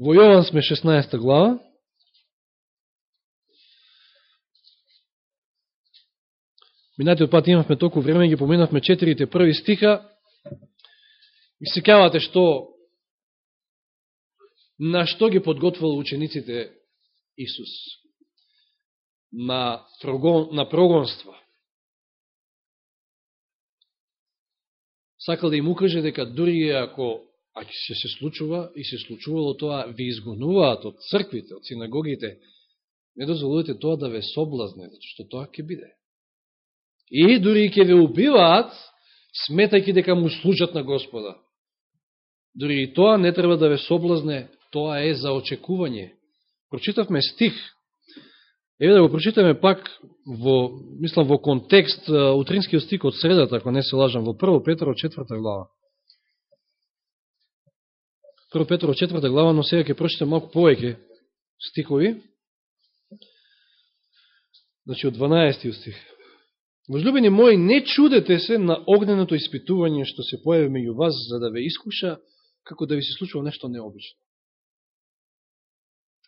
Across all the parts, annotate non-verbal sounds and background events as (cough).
Во Јован сме 16 глава. Минатиот пат имавме толку време, ги поминавме четирите први стиха. И секавате што на што ги подготвил учениците Исус? На, прогон, на прогонство. Сакал да им укаже дека дури ако а ќе се случува и се случувало тоа, ви изгонуваат од црквите, од синагогите, не дозволувате тоа да ве соблазне, што тоа ќе биде. И дури ќе ве убиваат, сметајќи дека му служат на Господа. Дури и тоа не треба да ве соблазне, тоа е за очекување. Прочитавме стих, еве да го прочитаме пак во, мислам, во контекст утринскиот стих од средата, ако не се лажам, во 1 Петро 4 глава. 1 Петро 4 глава, но сега ќе прочитам малку повеќе стикови, Значи, од 12 стих. Возлюбени мои, не чудете се на огненото испитување што се појави меѓу вас, за да ве искуша, како да ви се случува нешто необично.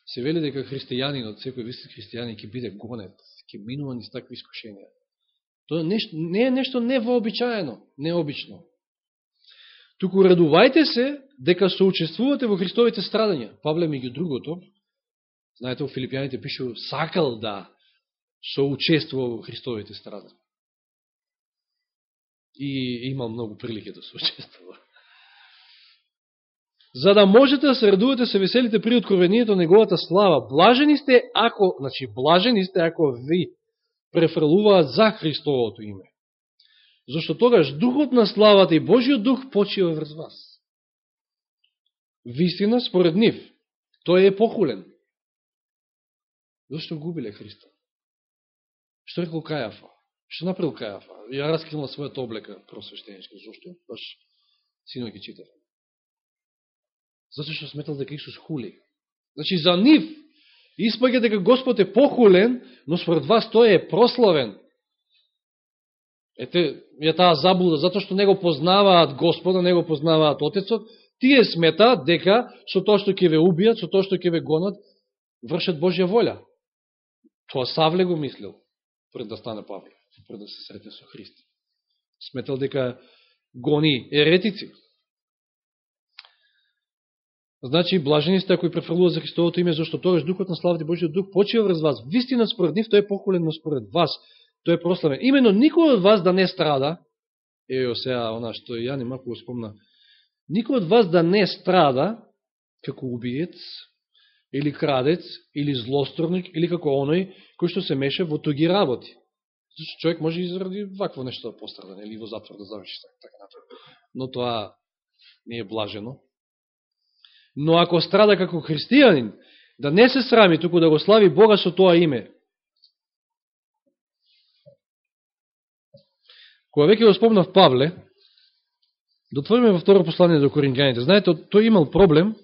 Се вели дека христијанинот, секој вистин христијанин ќе биде гонет, ќе минува низ такви искушенија. Тоа не е нешто невообичаено, необично. Туку радувајте се дека соучествувате во Христовите страдања. Павле меѓу другото, знаете, во Филипјаните пише, сакал да соучествува во Христовите страдања. И имал многу прилики да соучествува. За да можете да се радувате, се веселите при откровението на неговата слава. Блажени сте ако, значи, блажени сте ако ви префрлуваат за Христовото име. Зашто тогаш Духот на славата и Божиот Дух почива врз вас. Вистина, според нив, тој е похулен. Зашто губиле Христа? Што рекол Кајафа? Што направил Кајафа? Ја раскрила својата облека просвещеничка. Зошто? Баш сино ги читав. Зато што сметал дека Исус хули. Значи, за нив испаѓа дека Господ е похулен, но според вас тој е прославен. Ете, ја таа заблуда, затоа што не го познаваат Господа, не го познаваат Отецот, тие сметаат дека со тоа што ќе ве убијат, со тоа што ќе ве гонат, вршат Божја волја. Тоа Савле го мислил, пред да стане Павле, пред да се сретне со Христ. Сметал дека гони еретици. Значи, блажени сте кои префрлува за Христовото име, зашто тогаш Духот на славите Божиот Дух почива врз вас. Вистина според нив, тој е похолен, но според вас тој е прославен. Имено никој од вас да не страда, ео сега, она што ја не мако го спомна, никој од вас да не страда како убиец, или крадец, или злосторник, или како оној кој што се меша во туги работи. Зашто човек може и заради вакво нешто да пострада, или во затвор да заврши така, така натаму. Но тоа не е блажено. Но ако страда како христијанин, да не се срами, туку да го слави Бога со тоа име, Кога веќе го спомнав Павле, дотвориме во второ послание до Коринќаните. Знаете, тој имал проблем,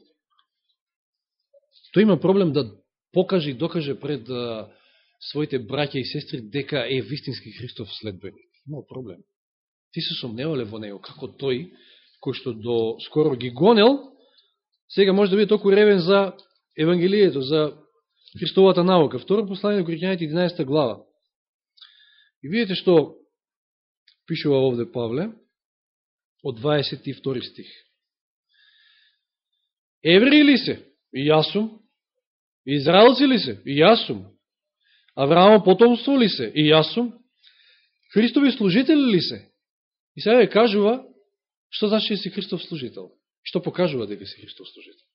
тој имал проблем да покаже и докаже пред а, своите браќа и сестри дека е вистински Христов следбеник. Имал проблем. Ти се сомневале во него, како тој, кој што до скоро ги гонел, сега може да биде толку ревен за Евангелието, за Христовата наука. Второ послание до Коринќаните 11 глава. И видите што пишува овде Павле, од 22 стих. Евреи ли се? И јас сум. Израелци ли се? И јас сум. Авраама потомство ли се? И јас сум. Христови служители ли се? И сега кажува, што значи да си Христов служител? Што покажува дека си Христов служител?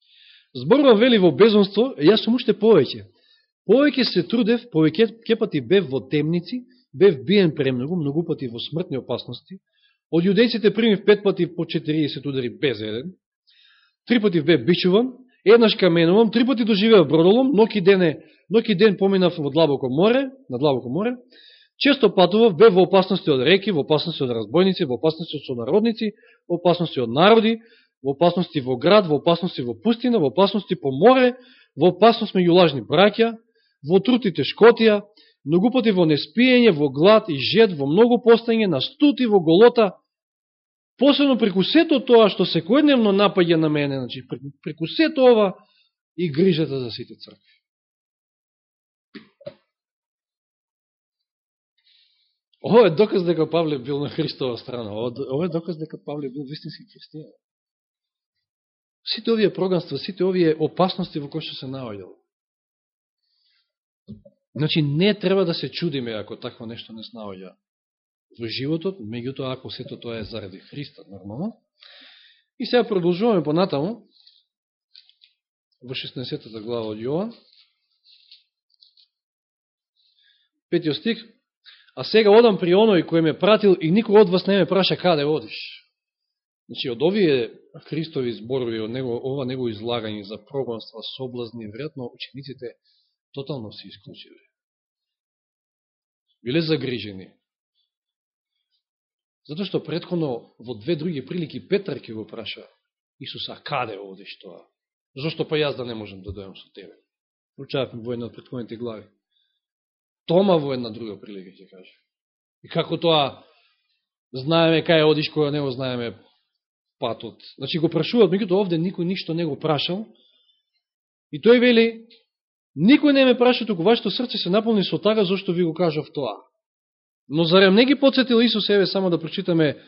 Зборува вели во безонство, јас сум уште повеќе. Повеќе се трудев, повеќе кепати бев во темници, бев биен премногу, многу пати во смртни опасности. Од јудејците примив пет пати по 40 удари без еден. Три пати бев бичуван, еднаш каменувам, три пати доживеав бродолом, ноки ден, ноки ден поминав во длабоко море, на длабоко море. Често патував, бев во опасности од реки, во опасности од разбойници, во опасности од сонародници, во опасности од народи, во опасности во град, во опасности во пустина, во опасности по море, во опасност меѓу лажни браќа, во трутите Шкотија, тешкотија, многу пати во неспиење, во глад и жед, во многу постање, на стути, во голота, посебно преку сето тоа што секојдневно напаѓа на мене, значи, преку, сето ова, и грижата за сите цркви. Ова е доказ дека Павле бил на Христова страна. Ова е доказ дека Павле бил вистински христијан. Сите овие проганства, сите овие опасности во кои што се наоѓало. Значи, не треба да се чудиме ако такво нешто не снаоѓа во животот, меѓутоа ако сето тоа е заради Христа, нормално. И сега продолжуваме понатаму во 16 глава од Јован. Петиот стих. А сега одам при оној кој ме пратил и никој од вас не ме праша каде одиш. Значи, од овие Христови зборови, од него, ова него излагање за прогонства, соблазни, веројатно учениците тотално се исклучили. Биле загрижени. Зато што предходно во две други прилики Петар ќе го праша Исуса, каде одиш тоа? Зошто па јас да не можем да дојам со тебе? Учаваме во една од предходните глави. Тома во една друга прилика ќе каже. И како тоа знаеме кај одиш, која не го знаеме патот. Значи го прашуваат, меѓуто овде никој ништо не го прашал. И тој вели, никој не ме праша, туку вашето срце се наполни со тага, зашто ви го кажав тоа. Но зарем не ги подсетил Исус, еве само да прочитаме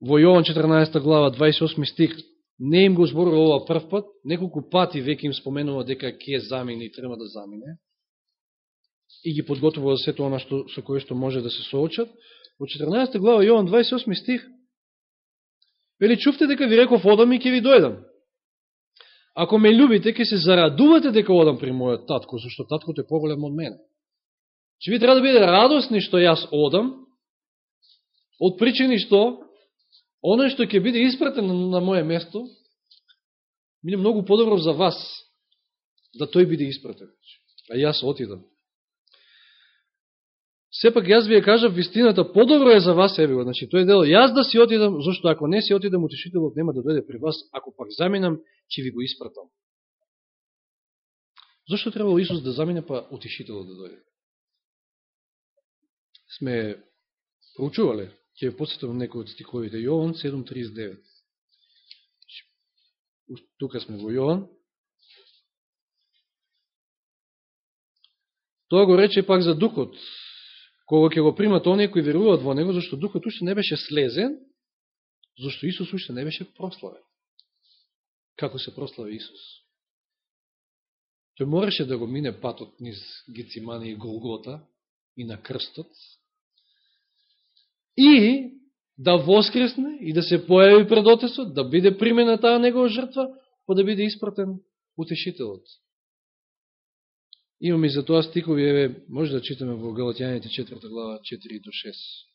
во Јован 14 глава 28 стих, не им го зборува ова прв пат, неколку пати веќе им споменува дека ќе замине и треба да замине, и ги подготвува за сето она што, со кое што може да се соочат. Во 14 глава Јован 28 стих, Вели, чувте дека ви реков одам и ќе ви дојдам. Ако ме любите, ќе се зарадувате дека одам при мојот татко, зашто таткото е поголем од мене. Че ви треба да биде радосни што јас одам, од причини што оно што ќе биде испратен на моје место, биде многу подобро за вас да тој биде испратен. А јас отидам. Сепак јас ви ја кажав вистината, подобро е за вас, еве го, значи тој дел, јас да си отидам, зашто ако не си отидам, утешителот нема да дојде при вас, ако пак заминам, ќе ви го испратам. Зошто требало Исус да замине, па утешителот да дојде? Сме проучувале, ќе ви подсетам некој од стиховите, Јован 7.39. Тука сме во Јован. Тоа го рече пак за духот, кога ќе го примат оние кои веруваат во него, зашто духот уште не беше слезен, зашто Исус уште не беше прославен. Како се прослави Исус? Тој мореше да го мине патот низ Гецимани и Голгота и на крстот и да воскресне и да се појави пред Отецот, да биде примена таа негова жртва, па да биде испратен утешителот. Имаме и за тоа стикови, еве, може да читаме во Галатјаните 4 глава 4 до 6.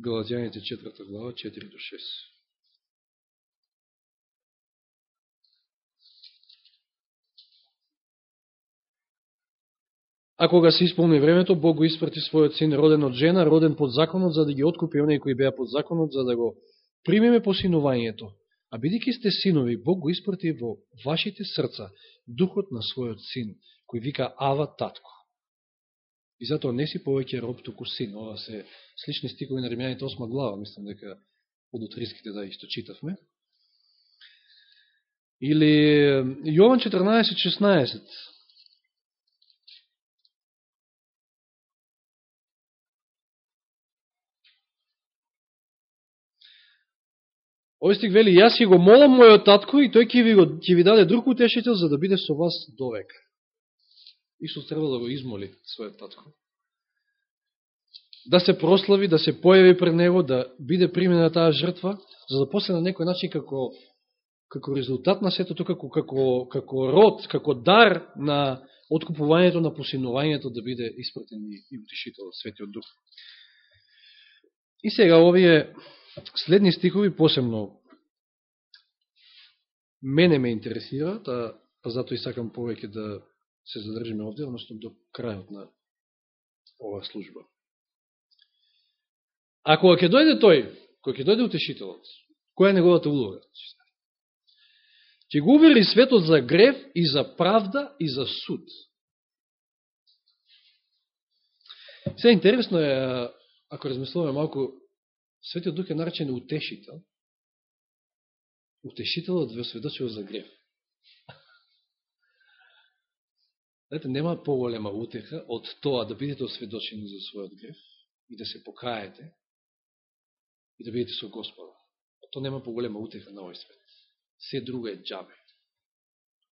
Галатјаните 4 глава 4 до 6. А кога се исполни времето, Бог го испрати својот син, роден од жена, роден под законот, за да ги откупи оние кои беа под законот, за да го примеме посинувањето. А бидеќи сте синови, Бог го испрати во вашите срца духот на својот син, кој вика Ава Татко. И затоа не си повеќе роб, туку син. Ова се слични стикови на Римјаните 8 глава, мислам дека од утриските да исто читавме. Или Јован 14.16. Овој стик вели, јас ќе го молам мојот татко и тој ќе ви, ќе ви даде друг утешител за да биде со вас довека. Исус треба да го измоли својот татко. Да се прослави, да се појави пред него, да биде примена таа жртва, за да после на некој начин како, како резултат на сето како, како, како род, како дар на откупувањето, на посинувањето да биде испратен и, и утешител од Светиот Дух. И сега овие Следни стихови посебно мене ме интересира, та, па затоа и сакам повеќе да се задржиме овде, односно до крајот на оваа служба. А кога ќе дојде тој, кога ќе дојде утешителот, која е неговата улога? Ќе го увери светот за грев и за правда и за суд. Се интересно е, ако размислуваме малку Светиот Дух е наречен утешител. утешителот ве осведочува за грев. Знаете, нема поголема утеха од тоа да бидете осведочени за својот греф и да се покаете и да бидете со Господа. То нема поголема утеха на овој свет. Се друго е джабе.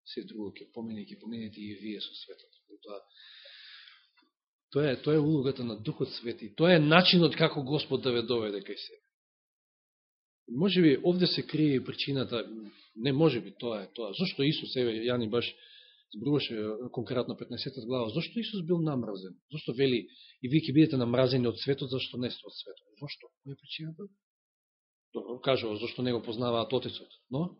Се друго ќе помине, ќе поминете и вие со светот. Тоа, тоа, е, тоа е улогата на Духот Свети. Тоа е начинот како Господ да ве доведе кај се. Може би овде се крие причината, не може би тоа е тоа. Зошто Исус, еве, Јани баш зборуваше конкретно 15 глава, зашто Исус бил намразен? Зашто вели и вие ќе бидете намразени од светот, зашто не сте од светот? Зашто? Која е причината? Добро, кажува, зашто не го познаваат Отецот, но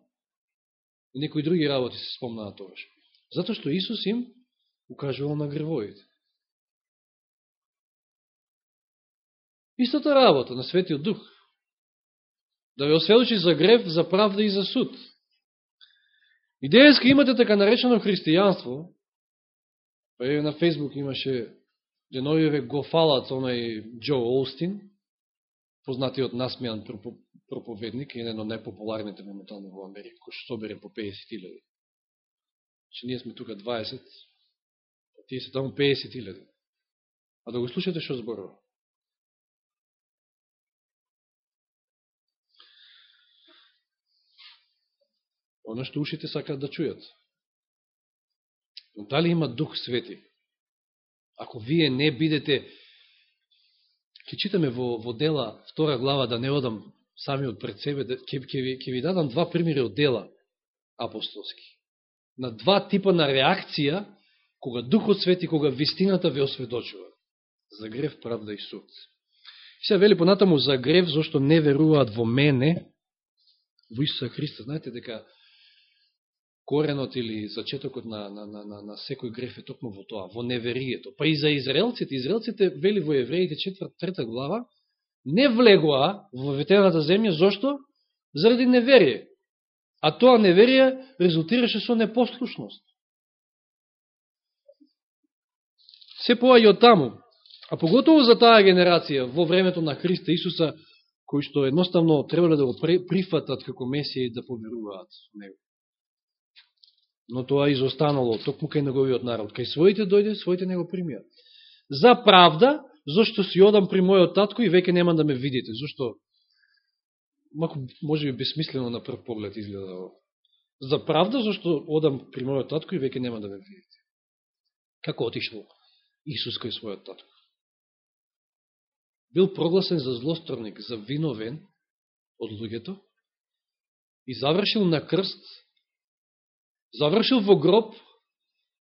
и некои други работи се спомнаат тогаш. Зато што Исус им укажувал на гревоите. Истата работа на Светиот Дух. Да ве осведочи за грев, за правда и за суд. И денеска имате така наречено христијанство, па е на Фейсбук имаше деновиве го фалат онај Джо Олстин, познатиот насмејан проповедник, еден од најпопуларните моментално во Америка, кој што собере по 50.000. Че значи, ние сме тука 20, тие се таму 50.000. А да го слушате што зборува. Оно што ушите сакаат да чујат. Но дали има Дух Свети? Ако вие не бидете, ќе читаме во, во дела, втора глава, да не одам сами од пред себе, да, ќе, ќе, ви, ќе ви дадам два примери од дела апостолски. На два типа на реакција, кога Духот Свети, кога вистината ве осведочува. За грев, правда и суд. И се вели понатаму за грев, зашто не веруваат во мене, во Исуса Христа. Знаете дека коренот или зачетокот на, на, на, на, на секој греф е токму во тоа, во неверието. Па и за израелците, израелците вели во Евреите 4 глава, не влегоа во ветената земја, зошто? Заради неверие. А тоа неверие резултираше со непослушност. Се поаѓа од таму. А поготово за таа генерација во времето на Христа Исуса, кои што едноставно требале да го прифатат како Месија и да поверуваат во Него но тоа изостанало токму кај неговиот народ. Кај своите дојде, своите не го примиат. За правда, зашто си одам при мојот татко и веќе нема да ме видите. Зашто, мако може би бесмислено на прв поглед изгледа За правда, зашто одам при мојот татко и веќе нема да ме видите. Како отишло? Исус кај својот татко? Бил прогласен за злостранник, за виновен од луѓето и завршил на крст Завршил во гроб,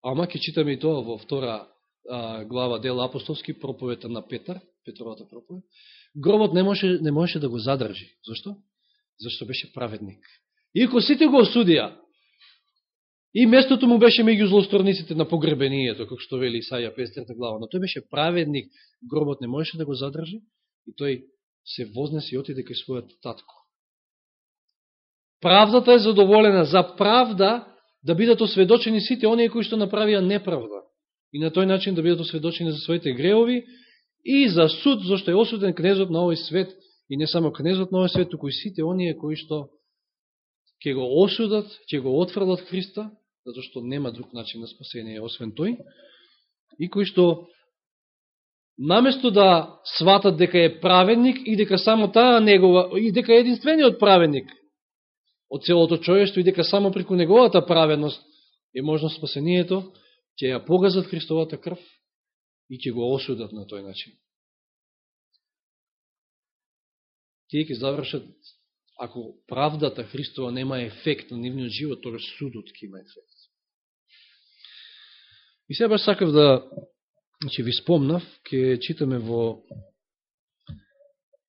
ама ќе читаме и тоа во втора а, глава дел апостолски проповета на Петар, Петровата проповед. Гробот не може, не можеше да го задржи. Зошто? Зашто беше праведник. Иако сите го осудија, и местото му беше меѓу злосторниците на погребението, како што вели Исаја 53 глава, но тој беше праведник, гробот не можеше да го задржи, и тој се вознесе и отиде кај својот татко. Правдата е задоволена. За правда да бидат осведочени сите оние кои што направија неправда. И на тој начин да бидат осведочени за своите греови и за суд, зашто е осуден кнезот на овој свет, и не само кнезот на овој свет, туку и сите оние кои што ќе го осудат, ќе го отфрлат Христа, затоа што нема друг начин на спасение, освен тој, и кои што наместо да сватат дека е праведник и дека само таа негова, и дека е единствениот праведник, од целото човештво и дека само преку неговата праведност е можно спасението, ќе ја погазат Христовата крв и ќе го осудат на тој начин. Тие ќе завршат, ако правдата Христова нема ефект на нивниот живот, тогаш судот ќе има ефект. И сега баш сакав да ќе ви спомнав, ќе читаме во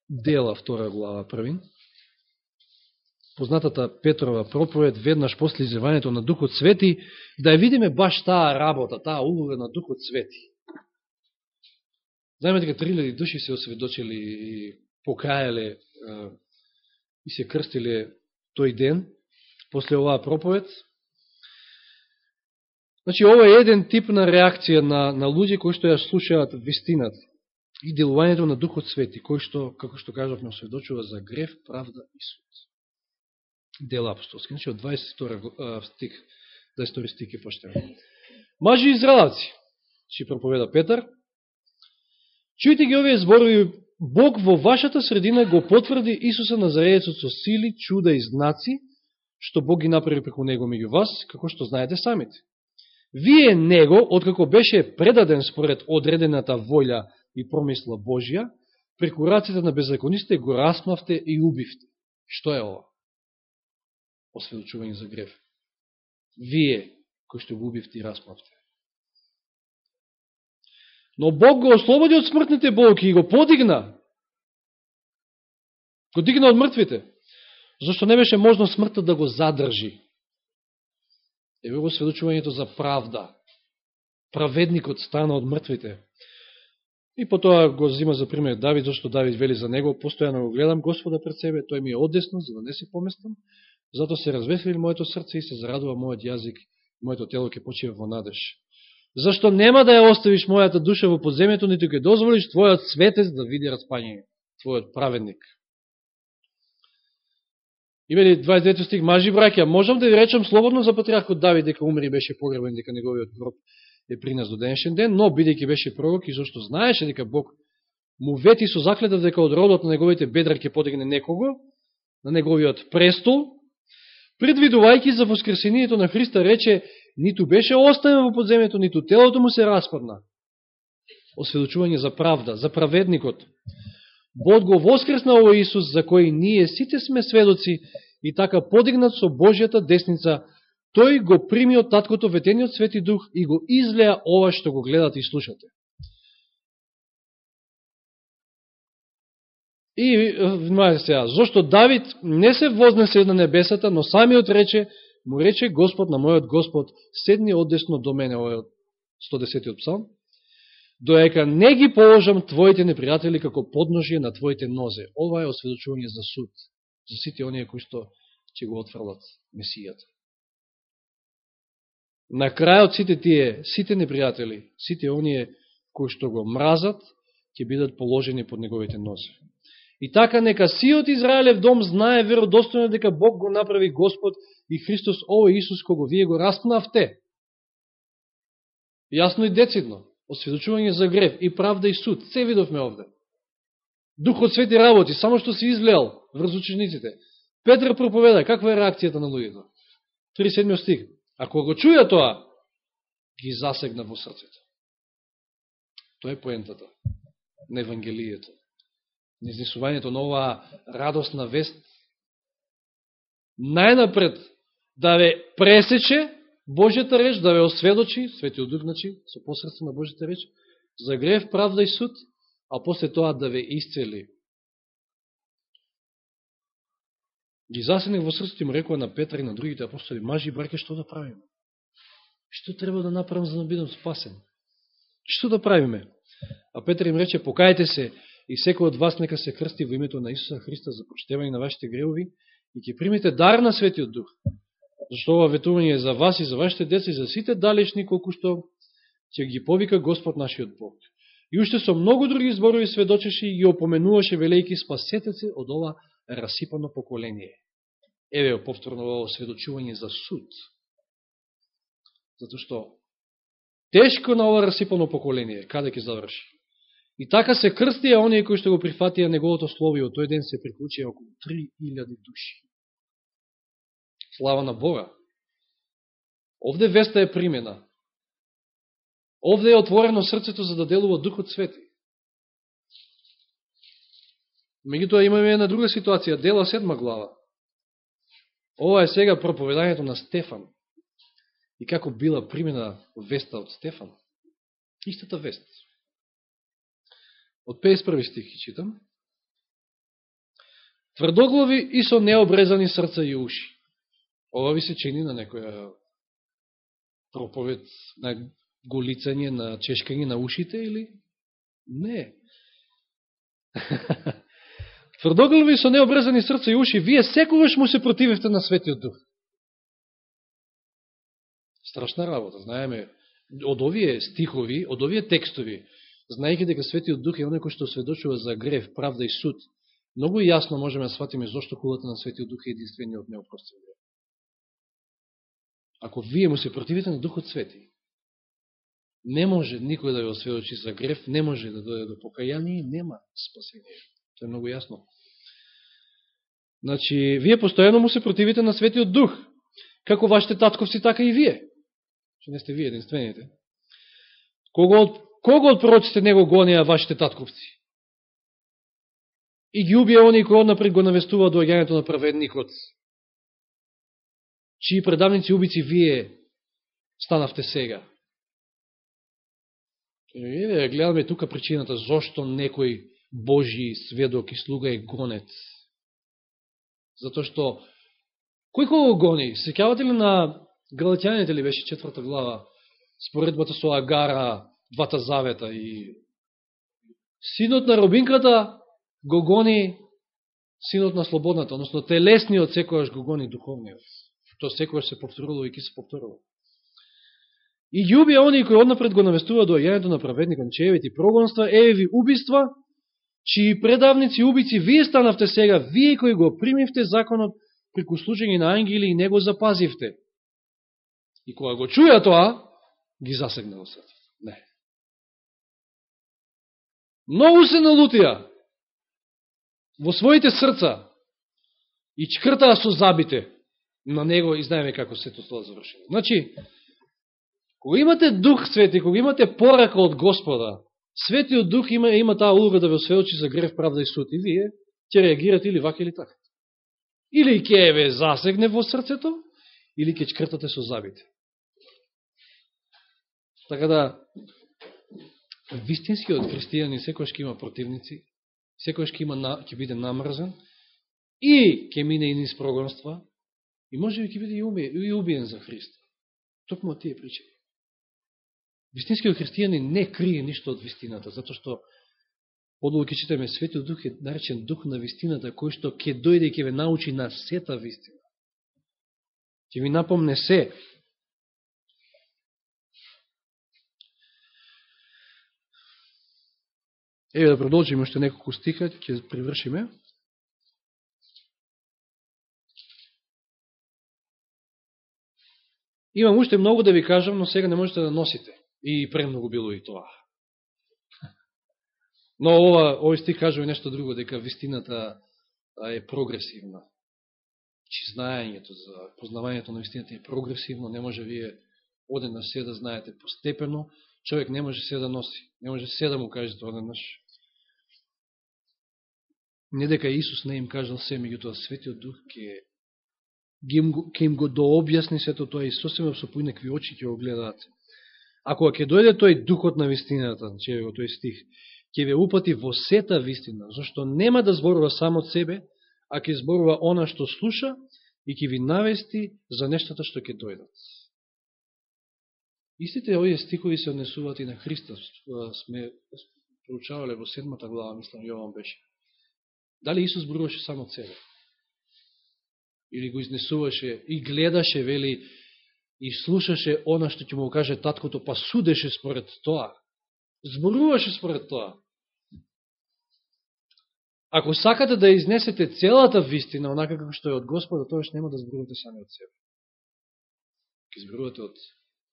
дела втора глава првин познатата Петрова проповед, веднаш после изливањето на Духот Свети, да ја видиме баш таа работа, таа улога на Духот Свети. Знаеме дека 3000 души се осведочили и покајале и се крстиле тој ден, после оваа проповед. Значи, ова е еден тип на реакција на, на луѓе кои што ја слушаат вистината и делувањето на Духот Свети, кој што, како што кажавме, осведочува за грев, правда и суд. Дела апостолски. Значи, од 22 стих, 22 стих е почнеме. Мажи израелци, ще проповеда Петар, чујте ги овие зборови, Бог во вашата средина го потврди Исуса Назареецот со сили, чуда и знаци, што Бог ги направи преку него меѓу вас, како што знаете самите. Вие него, откако беше предаден според одредената волја и промисла Божја, преку раците на беззаконистите го расмавте и убивте. Што е ова? Осведочување за греф. Вие, кои што го убивте и расмавте. Но Бог го ослободи од смртните болки и го подигна. Го дигна од мртвите. Зашто не беше можно смртта да го задржи. Еве го сведочувањето за правда. Праведникот стана од мртвите. И потоа го зима за пример Давид, зашто Давид вели за него, постојано го гледам Господа пред себе, тој ми е одесно, за да не се поместам, зато се развесели моето срце и се зарадува мојот јазик, моето тело ќе почива во надеж. Зашто нема да ја оставиш мојата душа во подземјето, нито ќе дозволиш твојот светец да види распање, твојот праведник. Имели 29 стих, мажи браќа, можам да ви речам слободно за патриархот Давид дека умри и беше погребен, дека неговиот гроб е при нас до денешен ден, но бидејќи беше пророк и зашто знаеше дека Бог му вети со заклета дека од родот на неговите бедра ќе подигне некого на неговиот престол, предвидувајќи за воскресението на Христа рече, ниту беше оставен во подземето, ниту телото му се распадна. Осведочување за правда, за праведникот. Бог го воскресна овој Исус, за кој ние сите сме сведоци и така подигнат со Божијата десница, тој го прими од таткото ветениот Свети Дух и го излеа ова што го гледате и слушате. И, внимавате сега, зашто Давид не се вознесе на небесата, но самиот рече, му рече Господ на мојот Господ, седни одесно до мене, овој 110 псалм, доека не ги положам твоите непријатели како подножие на твоите нозе. Ова е осведочување за суд, за сите оние кои што ќе го отфрлат Месијата. На крајот сите тие, сите непријатели, сите оние кои што го мразат, ќе бидат положени под неговите нозе. И така нека сиот Израелев дом знае веродостојно дека Бог го направи Господ и Христос овој Исус кого вие го распнавте. Јасно и децидно осведочување за грев и правда и суд. Се видовме овде. Духот свети работи, само што се излеал врз учениците. Петр проповеда, каква е реакцијата на луѓето? 37 стих. Ако го чуја тоа, ги засегна во срцето. Тоа е поентата на Евангелието изнесувањето на оваа радостна вест најнапред да ве пресече Божјата реч да ве осведочи, Светиот Дух, значи, со посредство на Божјата реч, за грев, правда и суд, а после тоа да ве исцели. Ги засенех во срцето им рекоа на Петра и на другите апостоли, мажи и браке, што да правиме? Што треба да направам за да бидам спасен? Што да правиме? А Петр им рече, покајте се и секој од вас нека се крсти во името на Исуса Христа за прочтевање на вашите гревови и ќе примете дар на Светиот Дух зашто ова ветување е за вас и за вашите деца и за сите далечни, колку што ќе ги повика Господ нашиот Бог. И уште со многу други зборови сведочеше и ги опоменуваше велики се од ова расипано поколение. Еве повторно ова сведочување за суд. Зато што тешко на ова расипано поколение, каде ќе заврши. И така се крстија оние кои што го прифатија неговото слово тој ден се приклучија околу 3000 души. Слава на Бога. Овде веста е примена. Овде е отворено срцето за да делува Духот Свети. Меѓутоа имаме една друга ситуација, дела седма глава. Ова е сега проповедањето на Стефан. И како била примена веста од Стефан. Истата вест. Од 51 стих читам. Тврдоглави и со необрезани срца и уши. Ова ви се чини на некоја проповед на голицање, на чешкање на ушите или? Не. (laughs) Тврдоглави со необрезани срца и уши, вие секогаш му се протививте на Светиот Дух. Страшна работа, знаеме, од овие стихови, од овие текстови, знаејќи дека Светиот Дух е оној кој што сведочува за грев, правда и суд, многу јасно можеме да сватиме зошто кулата на Светиот Дух е единствениот неопростен грев. Ако вие му се противите на Духот Свети, не може никој да ја осведочи за грев, не може да дојде до покаяние, нема спасение. Тоа е многу јасно. Значи, вие постојано му се противите на Светиот Дух. Како вашите татковци, така и вие. Че не сте вие единствените. Кого од, кого од пророците него гонија вашите татковци? И ги убија они кои однапред го навестува доаѓањето на праведникот. Чии предавници убици вие станавте сега. Еве, гледаме тука причината зошто некој Божи сведок и слуга е гонец. Затоа што, кој кого гони? Секјавате ли на Галатјаните ли беше четврта глава, споредбата со Агара, двата завета и синот на робинката го гони синот на слободната, односно телесниот секојаш го гони духовниот. Тоа секојаш се повторувало и ки се повторува. И љуби они кои однапред го навестува до јањето на праведникот, че еве прогонства, еве ви убиства, чии предавници убици вие станавте сега, вие кои го примивте законот преку служење на ангели и не го запазивте. И кога го чуја тоа, ги засегнало срцето. Не. Многу се налутија во своите срца и чкртаа со забите на него и знаеме како се тоа завршило. Значи, кога имате Дух Свети, кога имате порака од Господа, Светиот Дух има, има таа улога да ве освеочи за грев, правда и суд. И вие ќе реагирате или вака или така. Или ќе ве засегне во срцето, или ќе чкртате со забите. Така да, вистинскиот христијани секојаш ќе има противници, секојаш ќе, има, ќе биде намрзен, и ќе мине и низ прогонства и може би ќе биде и убиен за Христа. Токму тие причини. Вистинскиот христијани не крие ништо од вистината, затоа што подолу ќе читаме Светиот Дух е наречен Дух на вистината, кој што ќе дојде и ќе ве научи на сета вистина. Ќе ви напомне се. Еве да продолжиме уште неколку стиха, ќе привршиме. Имам уште многу да ви кажам, но сега не можете да носите. И премногу било и тоа. Но ова, овој стих кажува нешто друго, дека вистината е прогресивна. Чи знаењето за познавањето на вистината е прогресивно, не може вие оден на се да знаете постепено, човек не може се да носи, не може се да му каже тоа денаш. Не дека Исус не им кажал се, меѓутоа Светиот Дух ке, ке им го дообјасни сето тоа и сосема со поинакви очи ќе го гледаат. Ако ќе дојде тој духот на вистината, значи че во тој стих, ќе ве упати во сета вистина, зашто нема да зборува само од себе, а ќе зборува она што слуша и ќе ви навести за нештата што ќе дојдат. Истите овие стихови се однесуваат и на Христа. Сме проучавале во седмата глава, мислам, Јован беше. Дали Исус зборуваше само цело, себе? Или го изнесуваше и гледаше, вели, и слушаше она што ќе му каже таткото, па судеше според тоа. Зборуваше според тоа. Ако сакате да изнесете целата вистина, онака како што е од Господа, тоа што нема да зборувате сами од себе. Ке зборувате од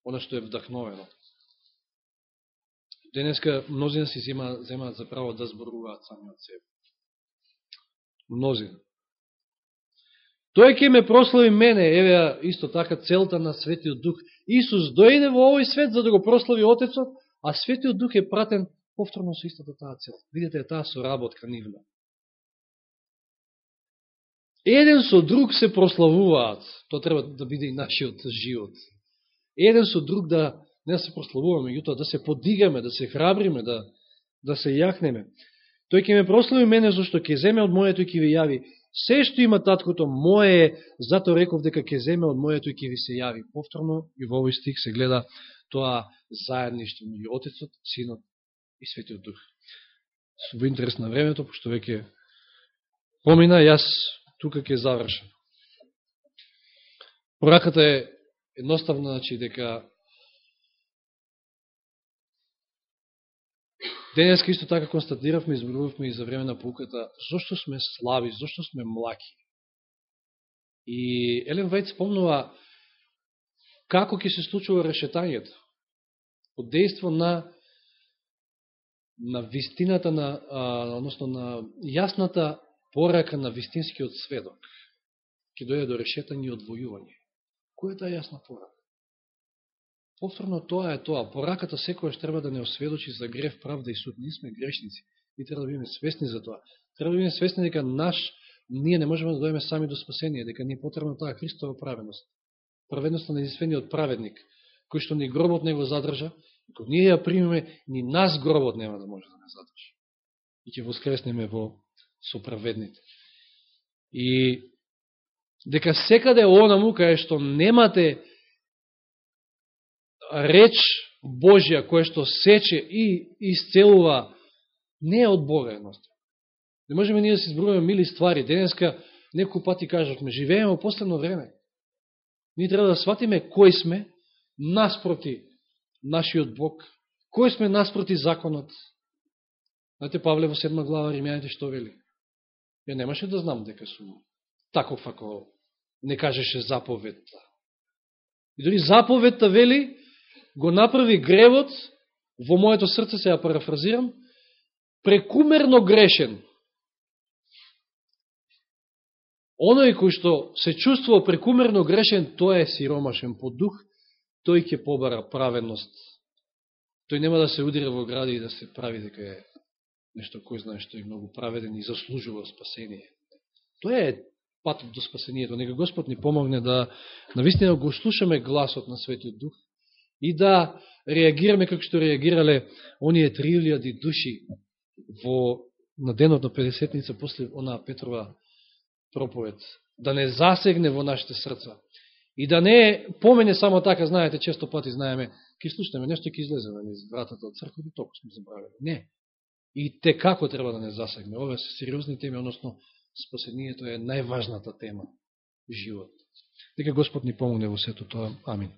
Оно што е вдахновено. Денеска мнозина си земаат за право да зборуваат сами од себе. Мнозина. Тој ќе ме прослави мене, еве исто така целта на Светиот Дух. Исус дојде во овој свет за да го прослави Отецот, а Светиот Дух е пратен повторно со истата таа цел. Видите, таа соработка нивна. Еден со друг се прославуваат. Тоа треба да биде и нашиот живот. Еден со друг да не се прославуваме, меѓутоа да се подигаме, да се храбриме, да, да се јакнеме. Тој ќе ме прослави мене, зашто ќе земе од моето и ќе ви јави Се што има таткото мое, зато реков дека ќе земе од моето и ќе ви се јави. Повторно и во овој стих се гледа тоа заедништво меѓу Отецот, Синот и Светиот Дух. Во интерес на времето, пошто веќе помина, јас тука ќе завршам. Пораката е едноставно, значи, дека Денеска исто така констатиравме, изборувавме и за време на пауката, зашто сме слаби, зашто сме млаки. И Елен Вајд спомнува како ќе се случува решетањето од дејство на на вистината на, а, односно на јасната порака на вистинскиот сведок. ќе дојде до решетање и одвојување. Која е таа јасна порака? Повторно тоа е тоа. Пораката секојаш треба да не осведочи за грев, правда и суд. Ние сме грешници. И треба да бидеме свесни за тоа. Треба да бидеме свесни дека наш, ние не можеме да дојдеме сами до спасение, дека ни е потребна таа Христова праведност. Праведност на единствениот праведник, кој што ни гробот не го задржа, Ако ние ја примеме, ни нас гробот нема да може да не задржи. И ќе воскреснеме во соправедните. И дека секаде онаму кај што немате реч Божја која што сече и исцелува, не е од Бога едноставно. Не можеме ние да се избруваме мили ствари. Денеска некој пати кажавме, живееме во последно време. Ние треба да сватиме кој сме наспроти нашиот Бог, кој сме наспроти законот. Знаете, Павле во седма глава Римјаните што вели? Ја немаше да знам дека сум таков ако не кажеше заповедта. И дори заповедта вели, го направи гревот, во моето срце, се ја парафразирам, прекумерно грешен. Оној кој што се чувствува прекумерно грешен, тој е сиромашен по дух тој ќе побара праведност. Тој нема да се удира во гради и да се прави дека е нешто кој знае што е многу праведен и заслужува спасение. Тоа е патот до спасението. Нека Господ ни помогне да навистина го слушаме гласот на Светиот Дух и да реагираме како што реагирале оние 3000 души во на денот на 50-ница после она Петрова проповед. Да не засегне во нашите срца. И да не помене само така, знаете, често пати знаеме, ке слушаме нешто ке излезе на низ вратата од црквата толку сме забравили. Не. И те како треба да не засегне. Ова се сериозни теми, односно спасението е најважната тема живот. Дека Господ ни помогне во сето тоа. Амин.